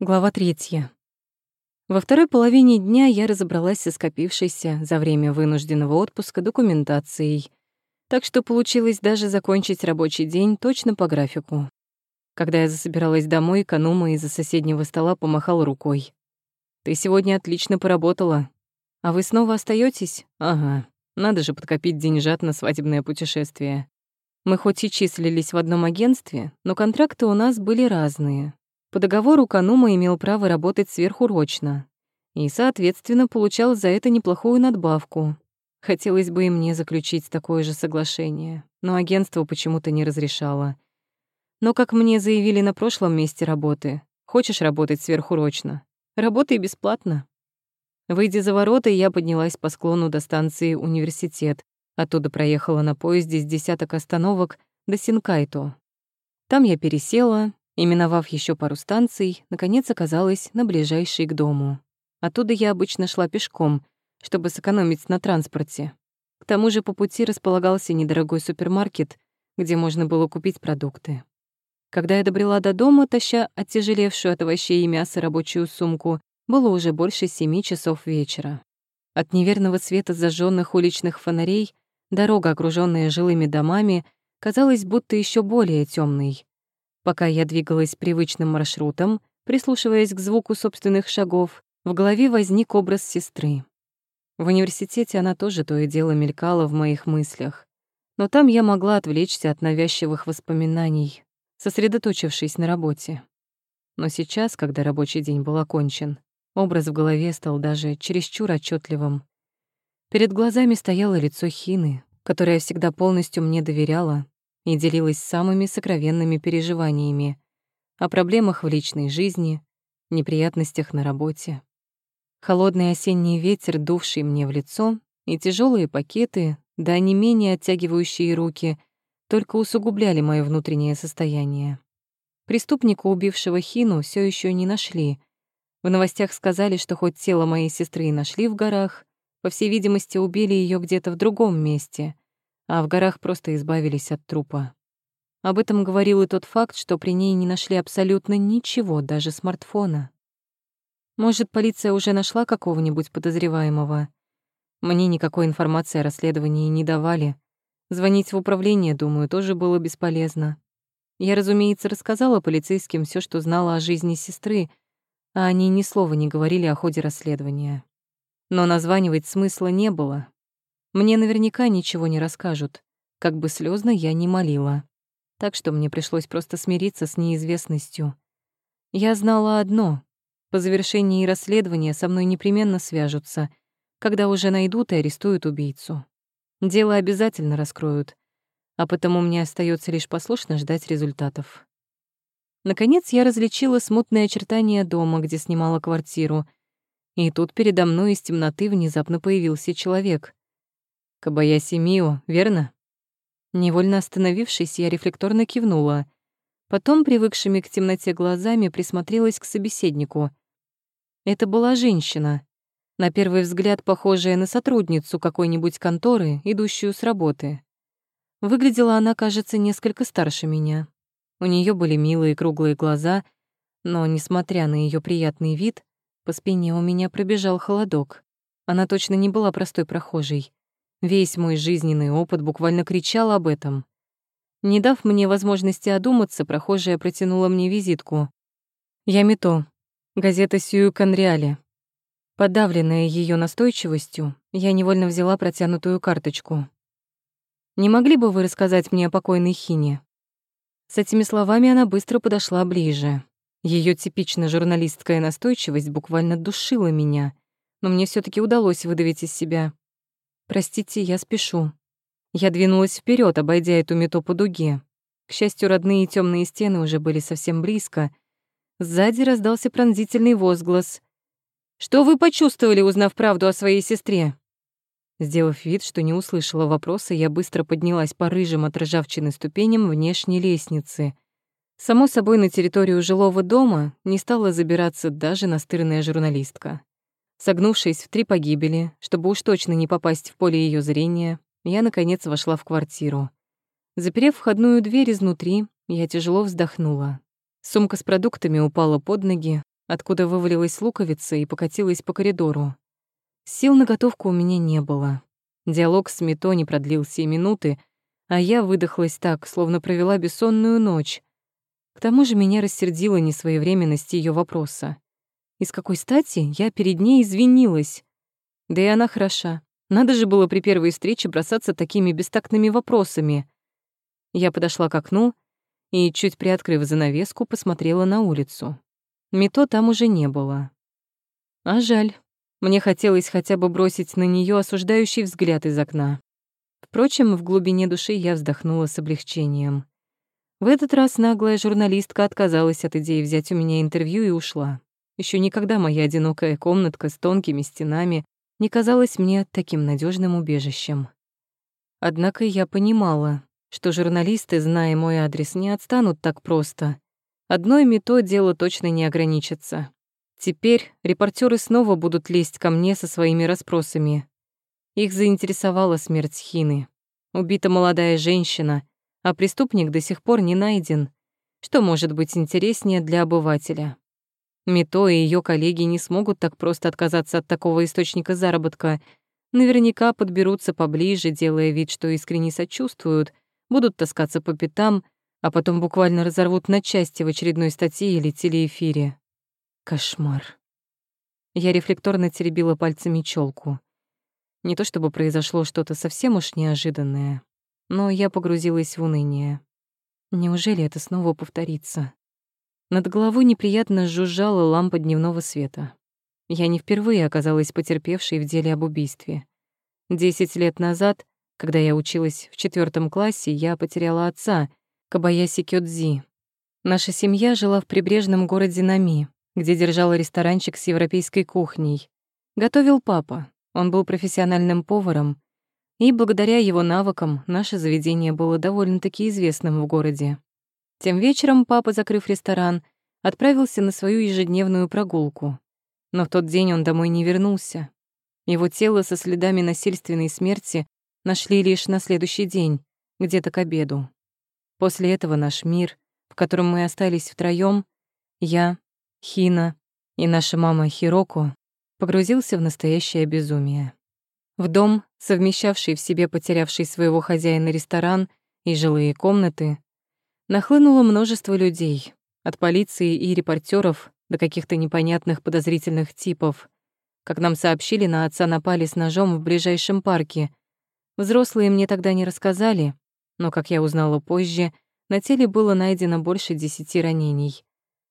Глава третья. Во второй половине дня я разобралась со скопившейся за время вынужденного отпуска документацией, так что получилось даже закончить рабочий день точно по графику. Когда я засобиралась домой, Канума из-за соседнего стола помахал рукой. «Ты сегодня отлично поработала. А вы снова остаетесь? Ага. Надо же подкопить деньжат на свадебное путешествие. Мы хоть и числились в одном агентстве, но контракты у нас были разные, по договору Канума имел право работать сверхурочно и, соответственно, получал за это неплохую надбавку. Хотелось бы и мне заключить такое же соглашение, но агентство почему-то не разрешало. Но, как мне заявили на прошлом месте работы, хочешь работать сверхурочно, работай бесплатно. Выйдя за ворота, я поднялась по склону до станции «Университет», оттуда проехала на поезде с десяток остановок до Синкайто. Там я пересела, и, миновав еще пару станций, наконец оказалась на ближайшей к дому. Оттуда я обычно шла пешком, чтобы сэкономить на транспорте. К тому же по пути располагался недорогой супермаркет, где можно было купить продукты. Когда я добрела до дома, таща оттяжелевшую от овощей и мяса рабочую сумку, было уже больше семи часов вечера. От неверного света зажженных уличных фонарей дорога, окруженная жилыми домами, казалась будто еще более темной. Пока я двигалась привычным маршрутом, прислушиваясь к звуку собственных шагов, в голове возник образ сестры. В университете она тоже то и дело мелькала в моих мыслях. Но там я могла отвлечься от навязчивых воспоминаний, сосредоточившись на работе. Но сейчас, когда рабочий день был окончен, образ в голове стал даже чересчур отчетливым. Перед глазами стояло лицо Хины, которая всегда полностью мне доверяла и делилась самыми сокровенными переживаниями о проблемах в личной жизни, неприятностях на работе. Холодный осенний ветер, дувший мне в лицо, и тяжелые пакеты, да не менее оттягивающие руки, только усугубляли мое внутреннее состояние. Преступника, убившего Хину, все еще не нашли. В новостях сказали, что хоть тело моей сестры нашли в горах, по всей видимости, убили ее где-то в другом месте — а в горах просто избавились от трупа. Об этом говорил и тот факт, что при ней не нашли абсолютно ничего, даже смартфона. Может, полиция уже нашла какого-нибудь подозреваемого? Мне никакой информации о расследовании не давали. Звонить в управление, думаю, тоже было бесполезно. Я, разумеется, рассказала полицейским все, что знала о жизни сестры, а они ни слова не говорили о ходе расследования. Но названивать смысла не было, мне наверняка ничего не расскажут, как бы слезно я не молила. Так что мне пришлось просто смириться с неизвестностью. Я знала одно — по завершении расследования со мной непременно свяжутся, когда уже найдут и арестуют убийцу. Дело обязательно раскроют, а потому мне остается лишь послушно ждать результатов. Наконец я различила смутные очертания дома, где снимала квартиру, и тут передо мной из темноты внезапно появился человек. Кабаяси Мио, верно? Невольно остановившись, я рефлекторно кивнула. Потом, привыкшими к темноте глазами, присмотрелась к собеседнику. Это была женщина, на первый взгляд похожая на сотрудницу какой-нибудь конторы, идущую с работы. Выглядела она, кажется, несколько старше меня. У нее были милые круглые глаза, но, несмотря на ее приятный вид, по спине у меня пробежал холодок. Она точно не была простой прохожей. Весь мой жизненный опыт буквально кричал об этом. Не дав мне возможности одуматься, прохожая протянула мне визитку. «Я Мито, газета Сью Конреале». Подавленная ее настойчивостью, я невольно взяла протянутую карточку. «Не могли бы вы рассказать мне о покойной Хине?» С этими словами она быстро подошла ближе. Ее типично журналистская настойчивость буквально душила меня, но мне все таки удалось выдавить из себя. «Простите, я спешу». Я двинулась вперед, обойдя эту мету по дуге. К счастью, родные темные стены уже были совсем близко. Сзади раздался пронзительный возглас. «Что вы почувствовали, узнав правду о своей сестре?» Сделав вид, что не услышала вопроса, я быстро поднялась по рыжим от ржавчины ступеням внешней лестницы. Само собой, на территорию жилого дома не стала забираться даже настырная журналистка. Согнувшись в три погибели, чтобы уж точно не попасть в поле ее зрения, я, наконец, вошла в квартиру. Заперев входную дверь изнутри, я тяжело вздохнула. Сумка с продуктами упала под ноги, откуда вывалилась луковица и покатилась по коридору. Сил на готовку у меня не было. Диалог с Мито не продлился и минуты, а я выдохлась так, словно провела бессонную ночь. К тому же меня рассердила несвоевременность ее вопроса. И с какой стати я перед ней извинилась? Да и она хороша. Надо же было при первой встрече бросаться такими бестактными вопросами. Я подошла к окну и, чуть приоткрыв занавеску, посмотрела на улицу. Мито там уже не было. А жаль. Мне хотелось хотя бы бросить на нее осуждающий взгляд из окна. Впрочем, в глубине души я вздохнула с облегчением. В этот раз наглая журналистка отказалась от идеи взять у меня интервью и ушла. Еще никогда моя одинокая комнатка с тонкими стенами не казалась мне таким надежным убежищем. Однако я понимала, что журналисты, зная мой адрес, не отстанут так просто. Одной мето дело точно не ограничится. Теперь репортеры снова будут лезть ко мне со своими расспросами. Их заинтересовала смерть Хины. Убита молодая женщина, а преступник до сих пор не найден. Что может быть интереснее для обывателя? Мито и ее коллеги не смогут так просто отказаться от такого источника заработка. Наверняка подберутся поближе, делая вид, что искренне сочувствуют, будут таскаться по пятам, а потом буквально разорвут на части в очередной статье или телеэфире. Кошмар. Я рефлекторно теребила пальцами челку. Не то чтобы произошло что-то совсем уж неожиданное, но я погрузилась в уныние. Неужели это снова повторится? Над головой неприятно жужжала лампа дневного света. Я не впервые оказалась потерпевшей в деле об убийстве. Десять лет назад, когда я училась в четвертом классе, я потеряла отца, Кабаяси Кёдзи. Наша семья жила в прибрежном городе Нами, где держала ресторанчик с европейской кухней. Готовил папа, он был профессиональным поваром, и благодаря его навыкам наше заведение было довольно-таки известным в городе. Тем вечером папа, закрыв ресторан, отправился на свою ежедневную прогулку. Но в тот день он домой не вернулся. Его тело со следами насильственной смерти нашли лишь на следующий день, где-то к обеду. После этого наш мир, в котором мы остались втроём, я, Хина и наша мама Хироко, погрузился в настоящее безумие. В дом, совмещавший в себе потерявший своего хозяина ресторан и жилые комнаты, нахлынуло множество людей, от полиции и репортеров до каких-то непонятных подозрительных типов. Как нам сообщили, на отца напали с ножом в ближайшем парке. Взрослые мне тогда не рассказали, но, как я узнала позже, на теле было найдено больше десяти ранений.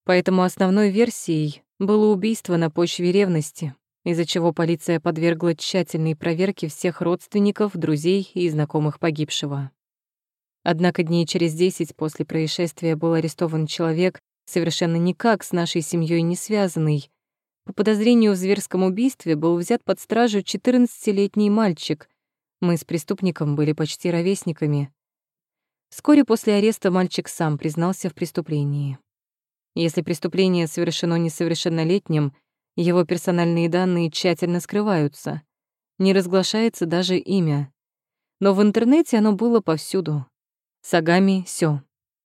Поэтому основной версией было убийство на почве ревности, из-за чего полиция подвергла тщательной проверке всех родственников, друзей и знакомых погибшего. Однако дней через десять после происшествия был арестован человек, совершенно никак с нашей семьей не связанный. По подозрению в зверском убийстве был взят под стражу 14-летний мальчик. Мы с преступником были почти ровесниками. Вскоре после ареста мальчик сам признался в преступлении. Если преступление совершено несовершеннолетним, его персональные данные тщательно скрываются. Не разглашается даже имя. Но в интернете оно было повсюду. Сагами Сё.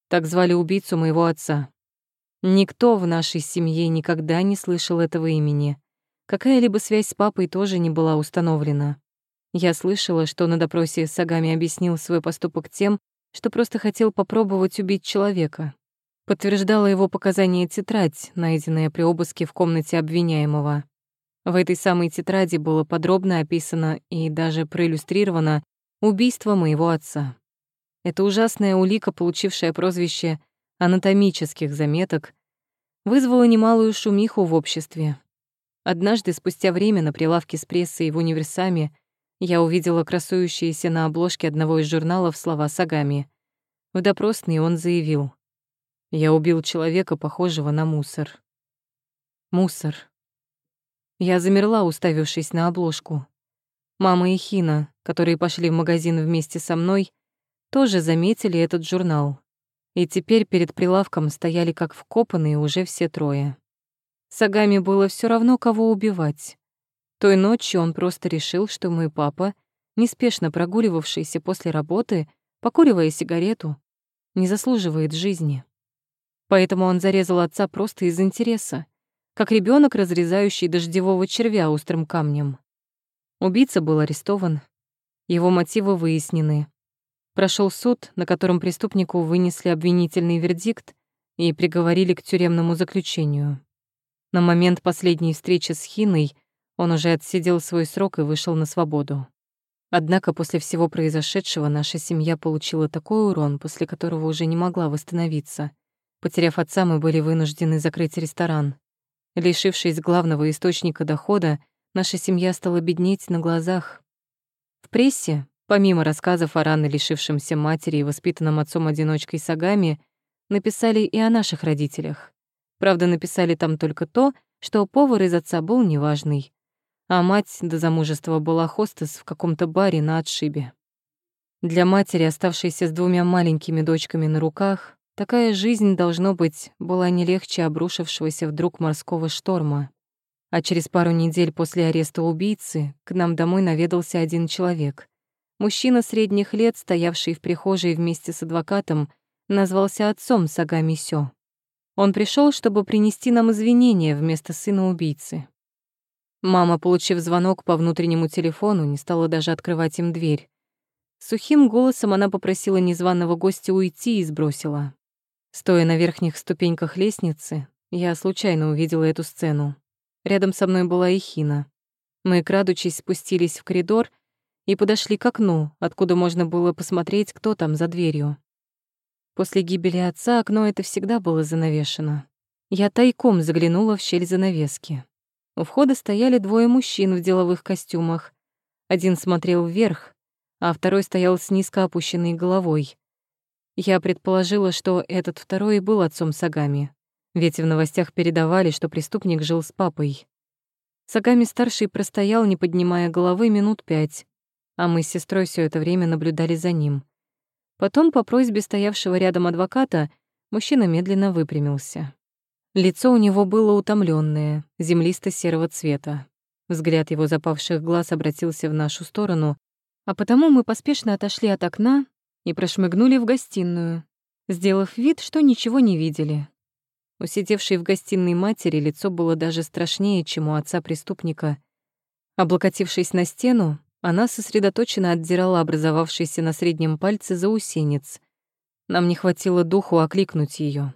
Так звали убийцу моего отца. Никто в нашей семье никогда не слышал этого имени. Какая-либо связь с папой тоже не была установлена. Я слышала, что на допросе Сагами объяснил свой поступок тем, что просто хотел попробовать убить человека. Подтверждала его показания тетрадь, найденная при обыске в комнате обвиняемого. В этой самой тетради было подробно описано и даже проиллюстрировано убийство моего отца. Эта ужасная улика, получившая прозвище анатомических заметок, вызвала немалую шумиху в обществе. Однажды, спустя время на прилавке с прессой в универсаме, я увидела красующиеся на обложке одного из журналов слова Сагами. В допросный он заявил. Я убил человека, похожего на мусор. Мусор. Я замерла, уставившись на обложку. Мама и Хина, которые пошли в магазин вместе со мной, тоже заметили этот журнал. И теперь перед прилавком стояли как вкопанные уже все трое. Сагами было все равно, кого убивать. Той ночью он просто решил, что мой папа, неспешно прогуливавшийся после работы, покуривая сигарету, не заслуживает жизни. Поэтому он зарезал отца просто из интереса. как ребенок, разрезающий дождевого червя острым камнем. Убийца был арестован, его мотивы выяснены. Прошел суд, на котором преступнику вынесли обвинительный вердикт и приговорили к тюремному заключению. На момент последней встречи с Хиной он уже отсидел свой срок и вышел на свободу. Однако после всего произошедшего наша семья получила такой урон, после которого уже не могла восстановиться. Потеряв отца, мы были вынуждены закрыть ресторан. Лишившись главного источника дохода, наша семья стала беднеть на глазах. В прессе, помимо рассказов о рано лишившемся матери и воспитанном отцом-одиночкой Сагами, написали и о наших родителях. Правда, написали там только то, что повар из отца был неважный, а мать до замужества была хостес в каком-то баре на отшибе. Для матери, оставшейся с двумя маленькими дочками на руках, такая жизнь, должно быть, была не легче обрушившегося вдруг морского шторма. А через пару недель после ареста убийцы к нам домой наведался один человек. Мужчина средних лет, стоявший в прихожей вместе с адвокатом, назвался отцом Сагами Сё. Он пришел, чтобы принести нам извинения вместо сына убийцы. Мама, получив звонок по внутреннему телефону, не стала даже открывать им дверь. Сухим голосом она попросила незваного гостя уйти и сбросила. Стоя на верхних ступеньках лестницы, я случайно увидела эту сцену. Рядом со мной была и Хина. Мы, крадучись, спустились в коридор и подошли к окну, откуда можно было посмотреть, кто там за дверью. После гибели отца окно это всегда было занавешено. Я тайком заглянула в щель занавески. У входа стояли двое мужчин в деловых костюмах. Один смотрел вверх, а второй стоял с низко опущенной головой. Я предположила, что этот второй был отцом Сагами, ведь в новостях передавали, что преступник жил с папой. Сагами-старший простоял, не поднимая головы, минут пять, а мы с сестрой все это время наблюдали за ним. Потом, по просьбе стоявшего рядом адвоката, мужчина медленно выпрямился. Лицо у него было утомленное, землисто-серого цвета. Взгляд его запавших глаз обратился в нашу сторону, а потому мы поспешно отошли от окна и прошмыгнули в гостиную, сделав вид, что ничего не видели. У сидевшей в гостиной матери лицо было даже страшнее, чем у отца преступника. Облокотившись на стену, она сосредоточенно отдирала образовавшийся на среднем пальце заусенец. Нам не хватило духу окликнуть ее.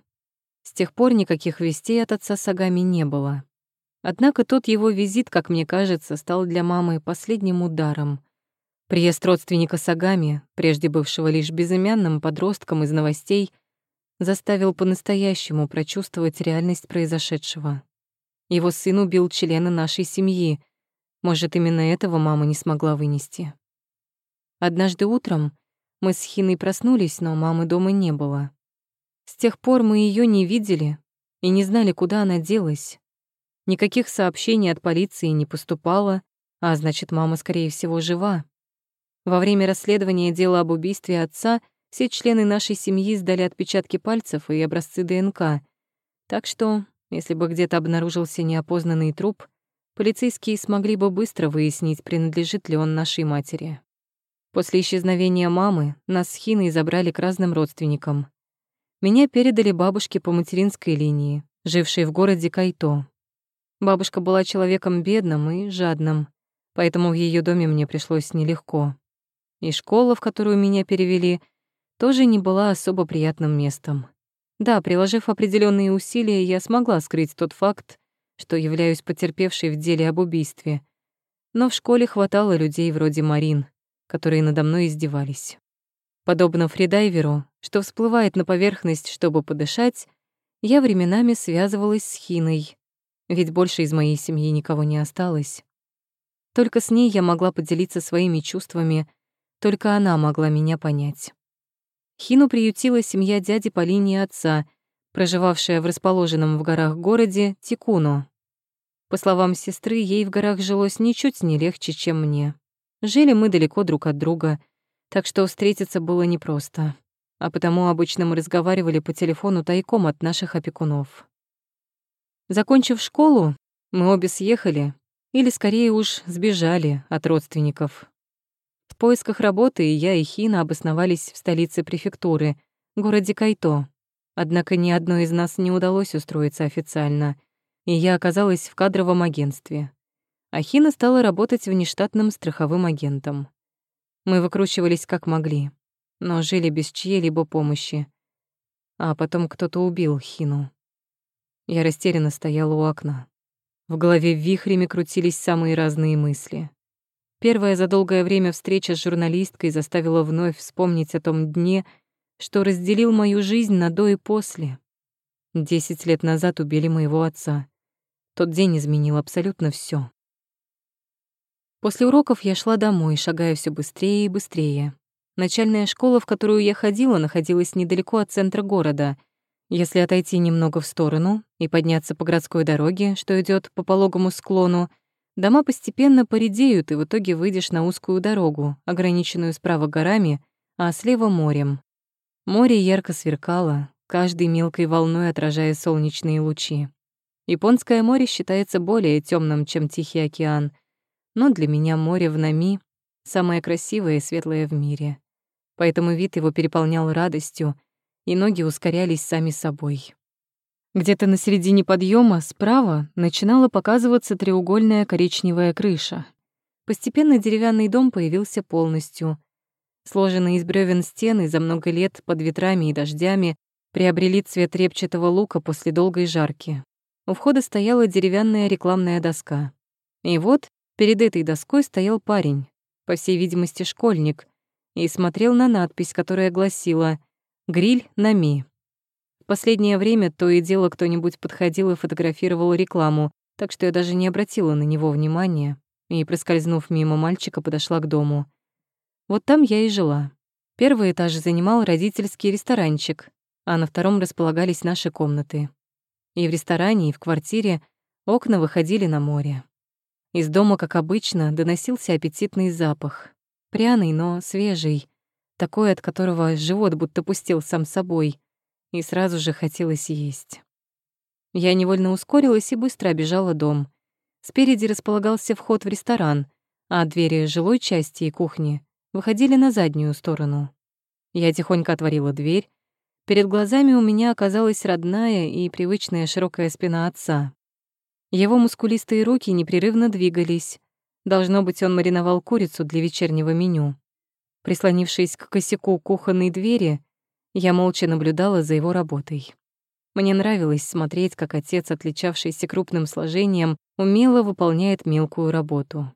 С тех пор никаких вестей от отца Сагами не было. Однако тот его визит, как мне кажется, стал для мамы последним ударом. Приезд родственника Сагами, прежде бывшего лишь безымянным подростком из новостей, заставил по-настоящему прочувствовать реальность произошедшего. Его сын убил члена нашей семьи. Может, именно этого мама не смогла вынести. Однажды утром мы с Хиной проснулись, но мамы дома не было. С тех пор мы ее не видели и не знали, куда она делась. Никаких сообщений от полиции не поступало, а значит, мама, скорее всего, жива. Во время расследования дела об убийстве отца все члены нашей семьи сдали отпечатки пальцев и образцы ДНК. Так что, если бы где-то обнаружился неопознанный труп, полицейские смогли бы быстро выяснить, принадлежит ли он нашей матери. После исчезновения мамы нас с Хиной забрали к разным родственникам. Меня передали бабушке по материнской линии, жившей в городе Кайто. Бабушка была человеком бедным и жадным, поэтому в ее доме мне пришлось нелегко. И школа, в которую меня перевели, тоже не была особо приятным местом. Да, приложив определенные усилия, я смогла скрыть тот факт, что являюсь потерпевшей в деле об убийстве. Но в школе хватало людей вроде Марин, которые надо мной издевались. Подобно фридайверу, что всплывает на поверхность, чтобы подышать, я временами связывалась с Хиной, ведь больше из моей семьи никого не осталось. Только с ней я могла поделиться своими чувствами, только она могла меня понять. Хину приютила семья дяди по линии отца, проживавшая в расположенном в горах городе Тикуно. По словам сестры, ей в горах жилось ничуть не легче, чем мне. Жили мы далеко друг от друга — так что встретиться было непросто. А потому обычно мы разговаривали по телефону тайком от наших опекунов. Закончив школу, мы обе съехали, или скорее уж сбежали от родственников. В поисках работы я и Хина обосновались в столице префектуры, городе Кайто. Однако ни одной из нас не удалось устроиться официально. и я оказалась в кадровом агентстве. Ахина стала работать внештатным страховым агентом. Мы выкручивались как могли, но жили без чьей-либо помощи. А потом кто-то убил Хину. Я растерянно стояла у окна. В голове вихрями крутились самые разные мысли. Первая за долгое время встреча с журналисткой заставила вновь вспомнить о том дне, что разделил мою жизнь на до и после. Десять лет назад убили моего отца. Тот день изменил абсолютно все. После уроков я шла домой, шагая все быстрее и быстрее. Начальная школа, в которую я ходила, находилась недалеко от центра города. Если отойти немного в сторону и подняться по городской дороге, что идет по пологому склону, Дома постепенно поредеют, и в итоге выйдешь на узкую дорогу, ограниченную справа горами, а слева морем. Море ярко сверкало, каждой мелкой волной отражая солнечные лучи. Японское море считается более темным, чем Тихий океан, но для меня море в Нами — самое красивое и светлое в мире. Поэтому вид его переполнял радостью, и ноги ускорялись сами собой. Где-то на середине подъема справа начинала показываться треугольная коричневая крыша. Постепенно деревянный дом появился полностью. Сложенные из бревен стены за много лет под ветрами и дождями приобрели цвет репчатого лука после долгой жарки. У входа стояла деревянная рекламная доска. И вот перед этой доской стоял парень, по всей видимости, школьник, и смотрел на надпись, которая гласила «Гриль на Ми». Последнее время то и дело кто-нибудь подходил и фотографировал рекламу, так что я даже не обратила на него внимания и, проскользнув мимо мальчика, подошла к дому. Вот там я и жила. Первый этаж занимал родительский ресторанчик, а на втором располагались наши комнаты. И в ресторане, и в квартире окна выходили на море. Из дома, как обычно, доносился аппетитный запах. Пряный, но свежий, такой, от которого живот будто пустил сам собой — и сразу же хотелось есть. Я невольно ускорилась и быстро обежала дом. Спереди располагался вход в ресторан, а двери жилой части и кухни выходили на заднюю сторону. Я тихонько отворила дверь. Перед глазами у меня оказалась родная и привычная широкая спина отца. Его мускулистые руки непрерывно двигались. Должно быть, он мариновал курицу для вечернего меню. Прислонившись к косяку кухонной двери, я молча наблюдала за его работой. Мне нравилось смотреть, как отец, отличавшийся крупным сложением, умело выполняет мелкую работу.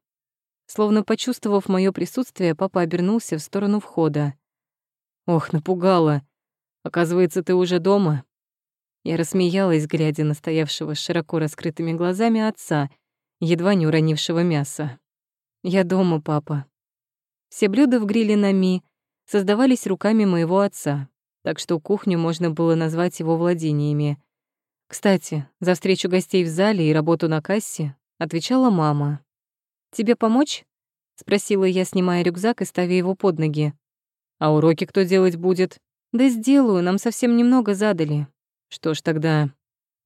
Словно почувствовав моё присутствие, папа обернулся в сторону входа. «Ох, напугала! Оказывается, ты уже дома?» Я рассмеялась, глядя на стоявшего с широко раскрытыми глазами отца, едва не уронившего мяса. «Я дома, папа». Все блюда в гриле на Ми создавались руками моего отца, так что кухню можно было назвать его владениями. Кстати, за встречу гостей в зале и работу на кассе отвечала мама. «Тебе помочь?» — спросила я, снимая рюкзак и ставя его под ноги. «А уроки кто делать будет?» «Да сделаю, нам совсем немного задали». «Что ж тогда...»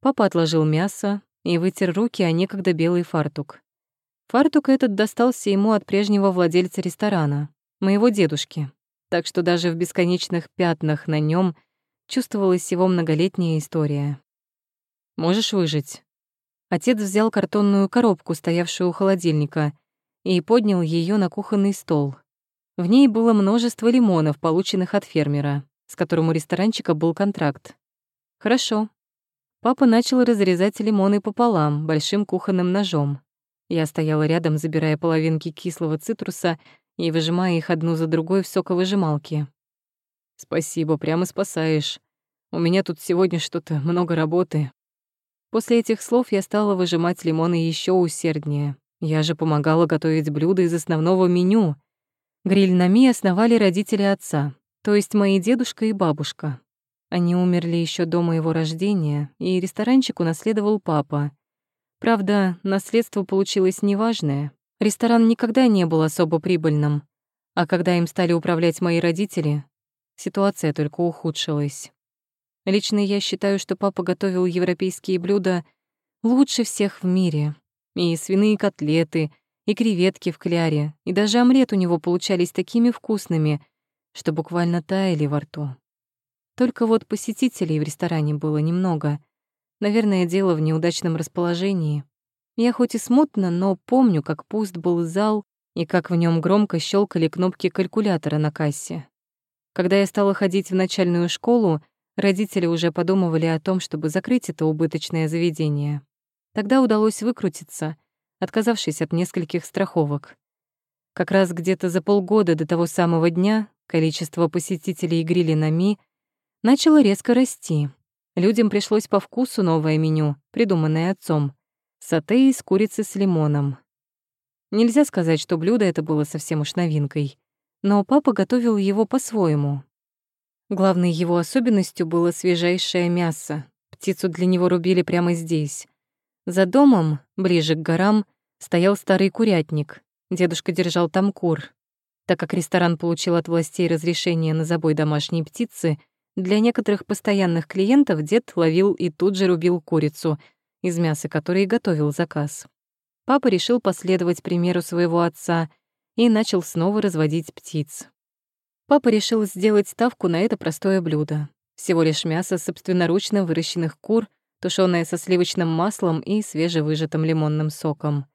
Папа отложил мясо и вытер руки о некогда белый фартук. Фартук этот достался ему от прежнего владельца ресторана, моего дедушки, так что даже в бесконечных пятнах на нем чувствовалась его многолетняя история. «Можешь выжить?» Отец взял картонную коробку, стоявшую у холодильника, и поднял ее на кухонный стол. В ней было множество лимонов, полученных от фермера, с которым у ресторанчика был контракт. «Хорошо». Папа начал разрезать лимоны пополам, большим кухонным ножом. Я стояла рядом, забирая половинки кислого цитруса и выжимая их одну за другой в соковыжималке. «Спасибо, прямо спасаешь. У меня тут сегодня что-то много работы». После этих слов я стала выжимать лимоны еще усерднее. Я же помогала готовить блюда из основного меню. Гриль на Ми основали родители отца, то есть мои дедушка и бабушка. Они умерли еще до моего рождения, и ресторанчик унаследовал папа. Правда, наследство получилось неважное. Ресторан никогда не был особо прибыльным, а когда им стали управлять мои родители, ситуация только ухудшилась. Лично я считаю, что папа готовил европейские блюда лучше всех в мире. И свиные котлеты, и креветки в кляре, и даже омлет у него получались такими вкусными, что буквально таяли во рту. Только вот посетителей в ресторане было немного. Наверное, дело в неудачном расположении. Я хоть и смутно, но помню, как пуст был зал и как в нем громко щелкали кнопки калькулятора на кассе. Когда я стала ходить в начальную школу, родители уже подумывали о том, чтобы закрыть это убыточное заведение. Тогда удалось выкрутиться, отказавшись от нескольких страховок. Как раз где-то за полгода до того самого дня количество посетителей гриля на Ми начало резко расти. Людям пришлось по вкусу новое меню, придуманное отцом. Сате из курицы с лимоном. Нельзя сказать, что блюдо это было совсем уж новинкой, но папа готовил его по-своему. Главной его особенностью было свежайшее мясо. Птицу для него рубили прямо здесь. За домом, ближе к горам, стоял старый курятник. Дедушка держал там кур. Так как ресторан получил от властей разрешение на забой домашней птицы, для некоторых постоянных клиентов дед ловил и тут же рубил курицу, из мяса которой готовил заказ. Папа решил последовать примеру своего отца и начал снова разводить птиц. Папа решил сделать ставку на это простое блюдо. Всего лишь мясо собственноручно выращенных кур — тушёное со сливочным маслом и свежевыжатым лимонным соком.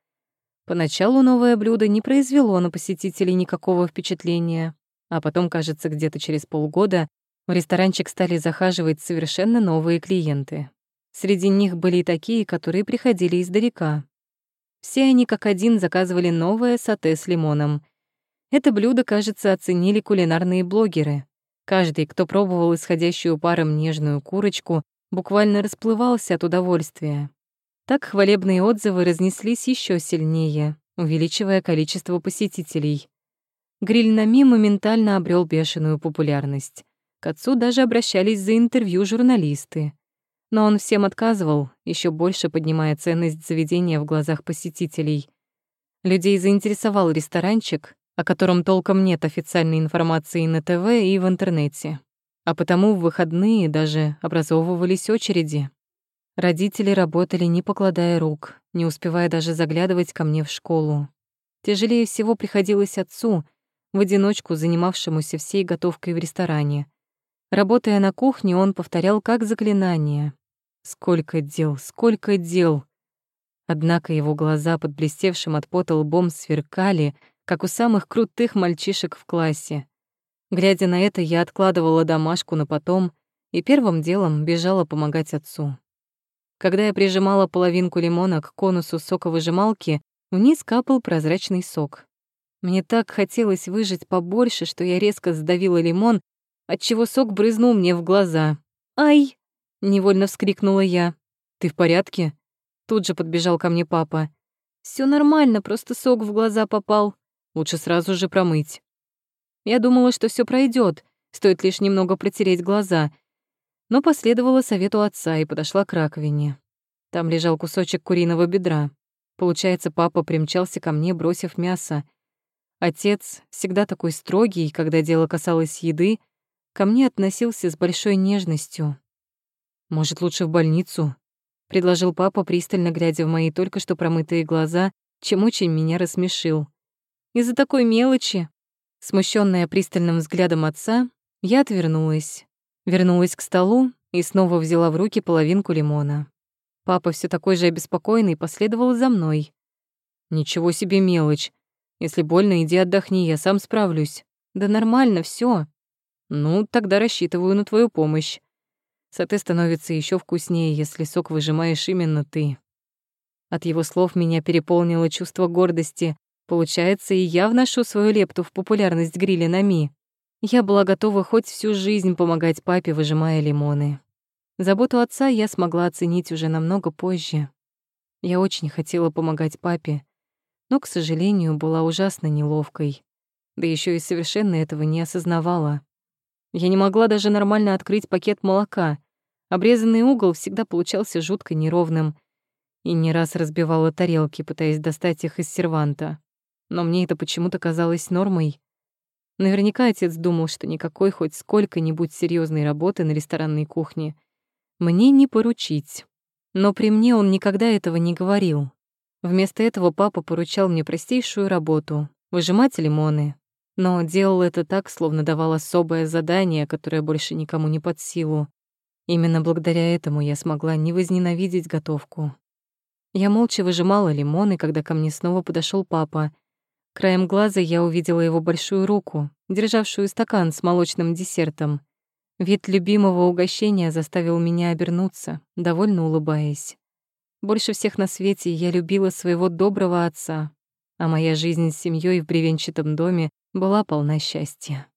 Поначалу новое блюдо не произвело на посетителей никакого впечатления, а потом, кажется, где-то через полгода в ресторанчик стали захаживать совершенно новые клиенты. Среди них были и такие, которые приходили издалека. Все они как один заказывали новое сате с лимоном. Это блюдо, кажется, оценили кулинарные блогеры. Каждый, кто пробовал исходящую паром нежную курочку, буквально расплывался от удовольствия. Так хвалебные отзывы разнеслись еще сильнее, увеличивая количество посетителей. Гриль Нами моментально обрел бешеную популярность. К отцу даже обращались за интервью журналисты. Но он всем отказывал, еще больше поднимая ценность заведения в глазах посетителей. Людей заинтересовал ресторанчик, о котором толком нет официальной информации на ТВ и в интернете а потому в выходные даже образовывались очереди. Родители работали, не покладая рук, не успевая даже заглядывать ко мне в школу. Тяжелее всего приходилось отцу, в одиночку занимавшемуся всей готовкой в ресторане. Работая на кухне, он повторял как заклинание. Сколько дел, сколько дел! Однако его глаза под блестевшим от пота лбом сверкали, как у самых крутых мальчишек в классе. Глядя на это, я откладывала домашку на потом и первым делом бежала помогать отцу. Когда я прижимала половинку лимона к конусу соковыжималки, вниз капал прозрачный сок. Мне так хотелось выжать побольше, что я резко сдавила лимон, отчего сок брызнул мне в глаза. «Ай!» — невольно вскрикнула я. «Ты в порядке?» Тут же подбежал ко мне папа. Все нормально, просто сок в глаза попал. Лучше сразу же промыть». Я думала, что все пройдет, стоит лишь немного протереть глаза. Но последовала совету отца и подошла к раковине. Там лежал кусочек куриного бедра. Получается, папа примчался ко мне, бросив мясо. Отец, всегда такой строгий, когда дело касалось еды, ко мне относился с большой нежностью. «Может, лучше в больницу?» — предложил папа, пристально глядя в мои только что промытые глаза, чем очень меня рассмешил. «Из-за такой мелочи Смущенная пристальным взглядом отца, я отвернулась, вернулась к столу и снова взяла в руки половинку лимона. Папа все такой же обеспокоенный последовал за мной. «Ничего себе мелочь. Если больно, иди отдохни, я сам справлюсь. Да нормально все. Ну, тогда рассчитываю на твою помощь. Сате становится еще вкуснее, если сок выжимаешь именно ты». От его слов меня переполнило чувство гордости, Получается, и я вношу свою лепту в популярность гриля на Ми. Я была готова хоть всю жизнь помогать папе, выжимая лимоны. Заботу отца я смогла оценить уже намного позже. Я очень хотела помогать папе, но, к сожалению, была ужасно неловкой. Да еще и совершенно этого не осознавала. Я не могла даже нормально открыть пакет молока. Обрезанный угол всегда получался жутко неровным. И не раз разбивала тарелки, пытаясь достать их из серванта но мне это почему-то казалось нормой. Наверняка отец думал, что никакой хоть сколько-нибудь серьезной работы на ресторанной кухне мне не поручить. Но при мне он никогда этого не говорил. Вместо этого папа поручал мне простейшую работу — выжимать лимоны. Но делал это так, словно давал особое задание, которое больше никому не под силу. Именно благодаря этому я смогла не возненавидеть готовку. Я молча выжимала лимоны, когда ко мне снова подошел папа. Краем глаза я увидела его большую руку, державшую стакан с молочным десертом. Вид любимого угощения заставил меня обернуться, довольно улыбаясь. Больше всех на свете я любила своего доброго отца, а моя жизнь с семьей в бревенчатом доме была полна счастья.